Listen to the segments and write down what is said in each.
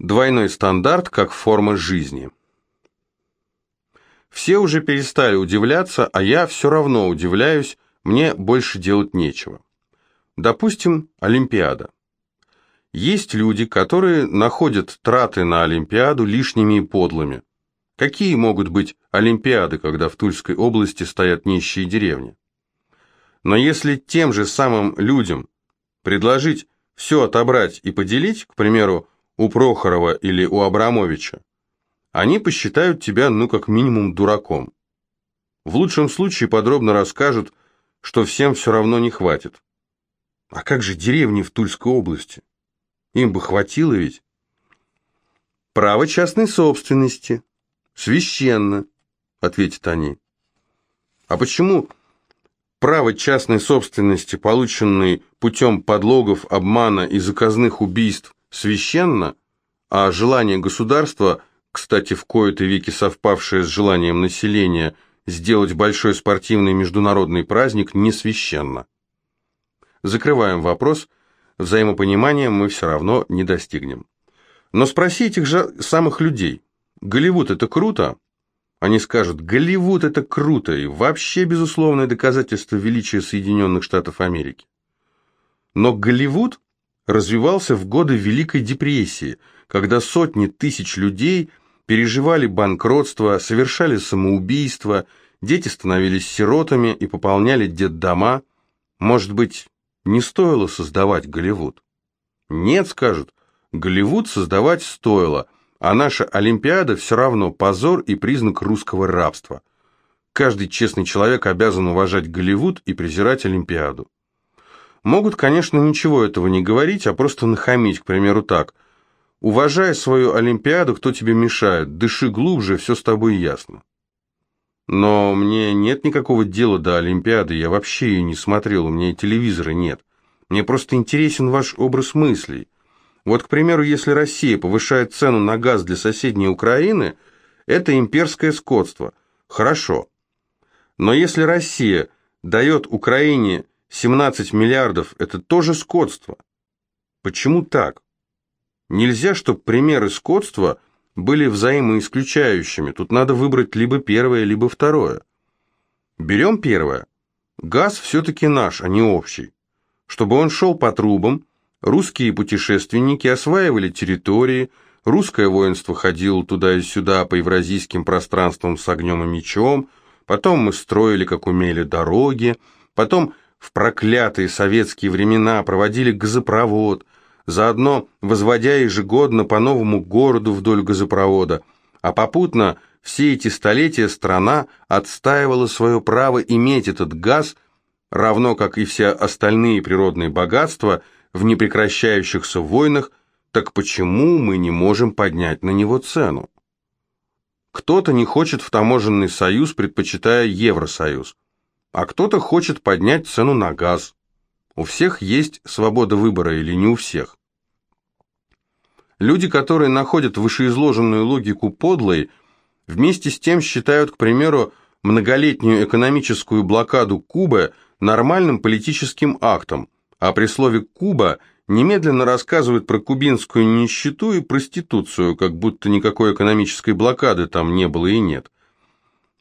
Двойной стандарт как форма жизни. Все уже перестали удивляться, а я все равно удивляюсь, мне больше делать нечего. Допустим, Олимпиада. Есть люди, которые находят траты на Олимпиаду лишними и подлыми. Какие могут быть Олимпиады, когда в Тульской области стоят нищие деревни? Но если тем же самым людям предложить все отобрать и поделить, к примеру, у Прохорова или у Абрамовича, они посчитают тебя, ну, как минимум, дураком. В лучшем случае подробно расскажут, что всем все равно не хватит. А как же деревни в Тульской области? Им бы хватило ведь. Право частной собственности. Священно, ответят они. А почему право частной собственности, полученной путем подлогов, обмана и заказных убийств, священно, а желание государства, кстати, в кои-то веки совпавшее с желанием населения, сделать большой спортивный международный праздник, не священно. Закрываем вопрос, взаимопонимания мы все равно не достигнем. Но спроси этих же самых людей, Голливуд это круто? Они скажут, Голливуд это круто и вообще безусловное доказательство величия Соединенных Штатов Америки. Но Голливуд развивался в годы Великой депрессии, когда сотни тысяч людей переживали банкротство, совершали самоубийство, дети становились сиротами и пополняли детдома. Может быть, не стоило создавать Голливуд? Нет, скажут, Голливуд создавать стоило, а наша Олимпиада все равно позор и признак русского рабства. Каждый честный человек обязан уважать Голливуд и презирать Олимпиаду. Могут, конечно, ничего этого не говорить, а просто нахамить, к примеру, так. «Уважай свою Олимпиаду, кто тебе мешает, дыши глубже, все с тобой ясно». Но мне нет никакого дела до Олимпиады, я вообще ее не смотрел, у меня и телевизора нет. Мне просто интересен ваш образ мыслей. Вот, к примеру, если Россия повышает цену на газ для соседней Украины, это имперское скотство. Хорошо. Но если Россия дает Украине 17 миллиардов – это тоже скотство. Почему так? Нельзя, чтобы примеры скотства были взаимоисключающими. Тут надо выбрать либо первое, либо второе. Берем первое. Газ все-таки наш, а не общий. Чтобы он шел по трубам, русские путешественники осваивали территории, русское воинство ходило туда и сюда по евразийским пространствам с огнем и мечом, потом мы строили, как умели, дороги, потом в проклятые советские времена проводили газопровод, заодно возводя ежегодно по новому городу вдоль газопровода, а попутно все эти столетия страна отстаивала свое право иметь этот газ, равно как и все остальные природные богатства в непрекращающихся войнах, так почему мы не можем поднять на него цену? Кто-то не хочет в таможенный союз, предпочитая Евросоюз а кто-то хочет поднять цену на газ. У всех есть свобода выбора или не у всех. Люди, которые находят вышеизложенную логику подлой, вместе с тем считают, к примеру, многолетнюю экономическую блокаду Кубы нормальным политическим актом, а при слове «Куба» немедленно рассказывают про кубинскую нищету и проституцию, как будто никакой экономической блокады там не было и нет.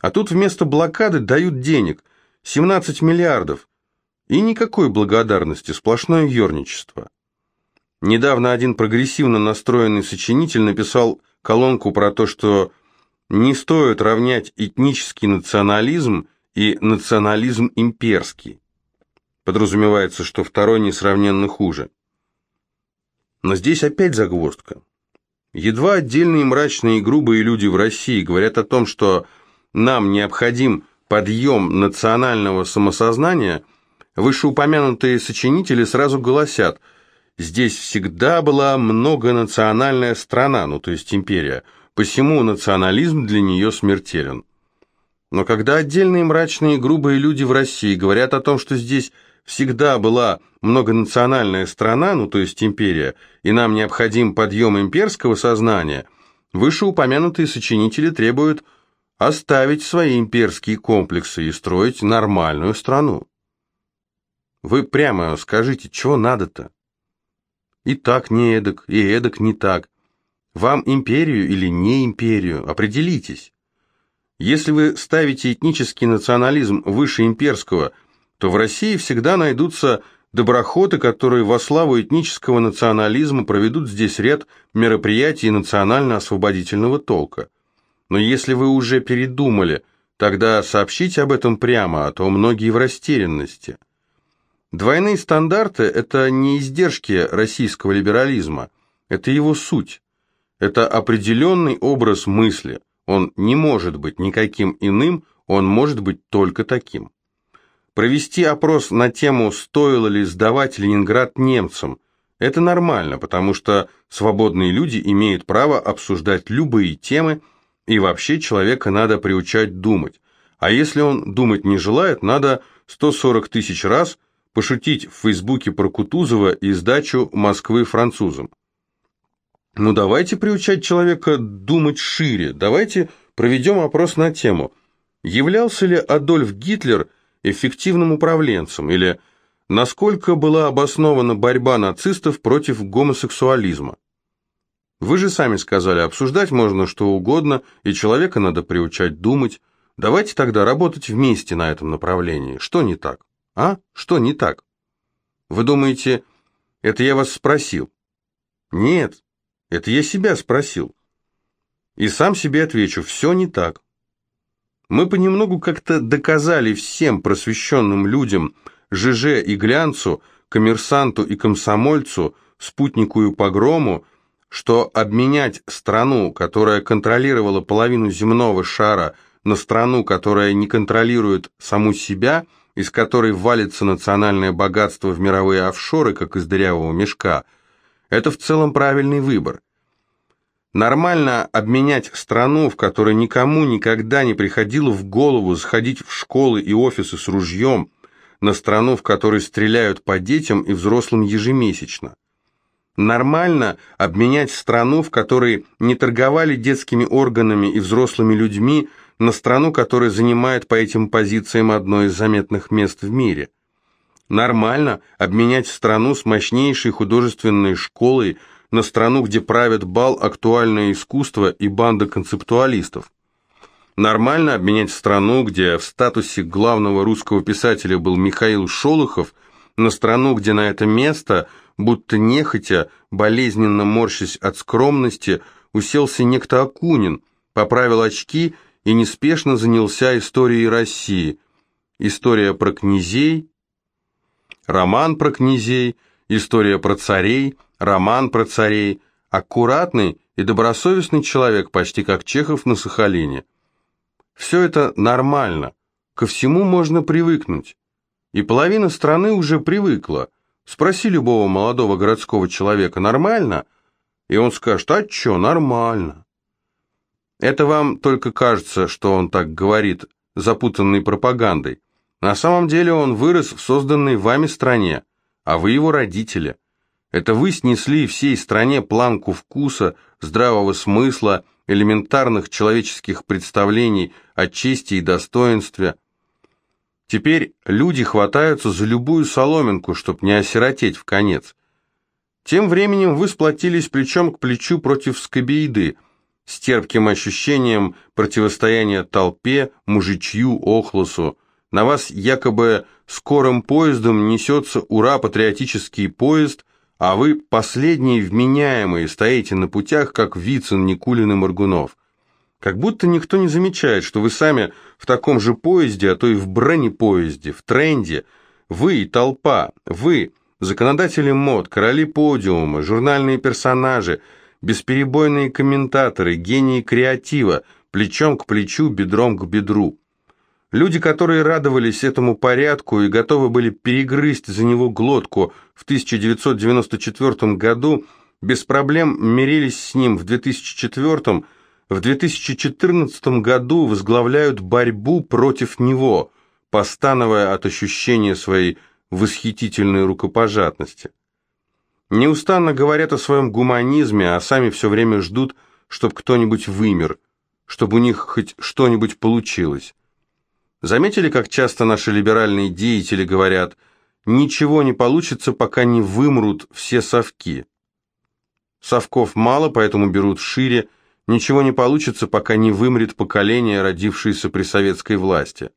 А тут вместо блокады дают денег – 17 миллиардов. И никакой благодарности, сплошное ерничество. Недавно один прогрессивно настроенный сочинитель написал колонку про то, что не стоит равнять этнический национализм и национализм имперский. Подразумевается, что второй несравненно хуже. Но здесь опять загвоздка. Едва отдельные мрачные и грубые люди в России говорят о том, что нам необходим подъем национального самосознания, вышеупомянутые сочинители сразу голосят, здесь всегда была многонациональная страна, ну то есть империя, посему национализм для нее смертелен. Но когда отдельные мрачные и грубые люди в России говорят о том, что здесь всегда была многонациональная страна, ну то есть империя, и нам необходим подъем имперского сознания, вышеупомянутые сочинители требуют – оставить свои имперские комплексы и строить нормальную страну. Вы прямо скажите, чего надо-то? И так не эдак, и эдак не так. Вам империю или не империю? Определитесь. Если вы ставите этнический национализм выше имперского, то в России всегда найдутся доброхоты, которые во славу этнического национализма проведут здесь ряд мероприятий национально-освободительного толка. Но если вы уже передумали, тогда сообщите об этом прямо, а то многие в растерянности. Двойные стандарты – это не издержки российского либерализма, это его суть. Это определенный образ мысли, он не может быть никаким иным, он может быть только таким. Провести опрос на тему, стоило ли сдавать Ленинград немцам, это нормально, потому что свободные люди имеют право обсуждать любые темы, и вообще человека надо приучать думать. А если он думать не желает, надо 140 тысяч раз пошутить в Фейсбуке про Кутузова и сдачу Москвы французам. Ну давайте приучать человека думать шире, давайте проведем опрос на тему, являлся ли Адольф Гитлер эффективным управленцем или насколько была обоснована борьба нацистов против гомосексуализма. Вы же сами сказали, обсуждать можно что угодно, и человека надо приучать думать. Давайте тогда работать вместе на этом направлении. Что не так? А? Что не так? Вы думаете, это я вас спросил? Нет, это я себя спросил. И сам себе отвечу, все не так. Мы понемногу как-то доказали всем просвещенным людям, ЖЖ и глянцу, коммерсанту и комсомольцу, спутнику и погрому, что обменять страну, которая контролировала половину земного шара, на страну, которая не контролирует саму себя, из которой валится национальное богатство в мировые офшоры, как из дырявого мешка – это в целом правильный выбор. Нормально обменять страну, в которой никому никогда не приходило в голову сходить в школы и офисы с ружьем, на страну, в которой стреляют по детям и взрослым ежемесячно. Нормально обменять страну, в которой не торговали детскими органами и взрослыми людьми, на страну, которая занимает по этим позициям одно из заметных мест в мире. Нормально обменять страну с мощнейшей художественной школой на страну, где правят бал актуальное искусство и банда концептуалистов. Нормально обменять страну, где в статусе главного русского писателя был Михаил Шолохов, на страну, где на это место, будто нехотя, болезненно морщась от скромности, уселся некто Акунин, поправил очки и неспешно занялся историей России. История про князей, роман про князей, история про царей, роман про царей, аккуратный и добросовестный человек, почти как Чехов на Сахалине. Все это нормально, ко всему можно привыкнуть. И половина страны уже привыкла. Спроси любого молодого городского человека, нормально? И он скажет, а чё, нормально. Это вам только кажется, что он так говорит, запутанной пропагандой. На самом деле он вырос в созданной вами стране, а вы его родители. Это вы снесли всей стране планку вкуса, здравого смысла, элементарных человеческих представлений о чести и достоинстве. Теперь люди хватаются за любую соломинку, чтобы не осиротеть в конец. Тем временем вы сплотились плечом к плечу против скобеиды, с терпким ощущением противостояния толпе, мужичью, охлосу, на вас якобы скорым поездом несется ура-патриотический поезд, а вы последние вменяемые стоите на путях, как Вицин, Никулин и Моргунов. Как будто никто не замечает, что вы сами в таком же поезде, а то и в бронепоезде, в тренде. Вы толпа, вы, законодатели мод, короли подиума, журнальные персонажи, бесперебойные комментаторы, гении креатива, плечом к плечу, бедром к бедру. Люди, которые радовались этому порядку и готовы были перегрызть за него глотку в 1994 году, без проблем мирились с ним в 2004 в 2014 году возглавляют борьбу против него, постановая от ощущения своей восхитительной рукопожатности. Неустанно говорят о своем гуманизме, а сами все время ждут, чтобы кто-нибудь вымер, чтобы у них хоть что-нибудь получилось. Заметили, как часто наши либеральные деятели говорят «ничего не получится, пока не вымрут все совки»? Совков мало, поэтому берут шире. Ничего не получится, пока не вымрет поколение, родившееся при советской власти.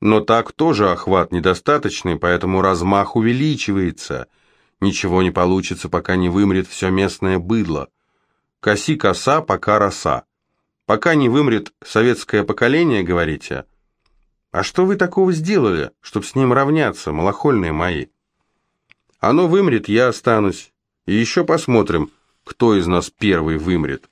Но так тоже охват недостаточный, поэтому размах увеличивается. Ничего не получится, пока не вымрет все местное быдло. Коси коса, пока роса. Пока не вымрет советское поколение, говорите? А что вы такого сделали, чтобы с ним равняться, малохольные мои? Оно вымрет, я останусь. И еще посмотрим, кто из нас первый вымрет.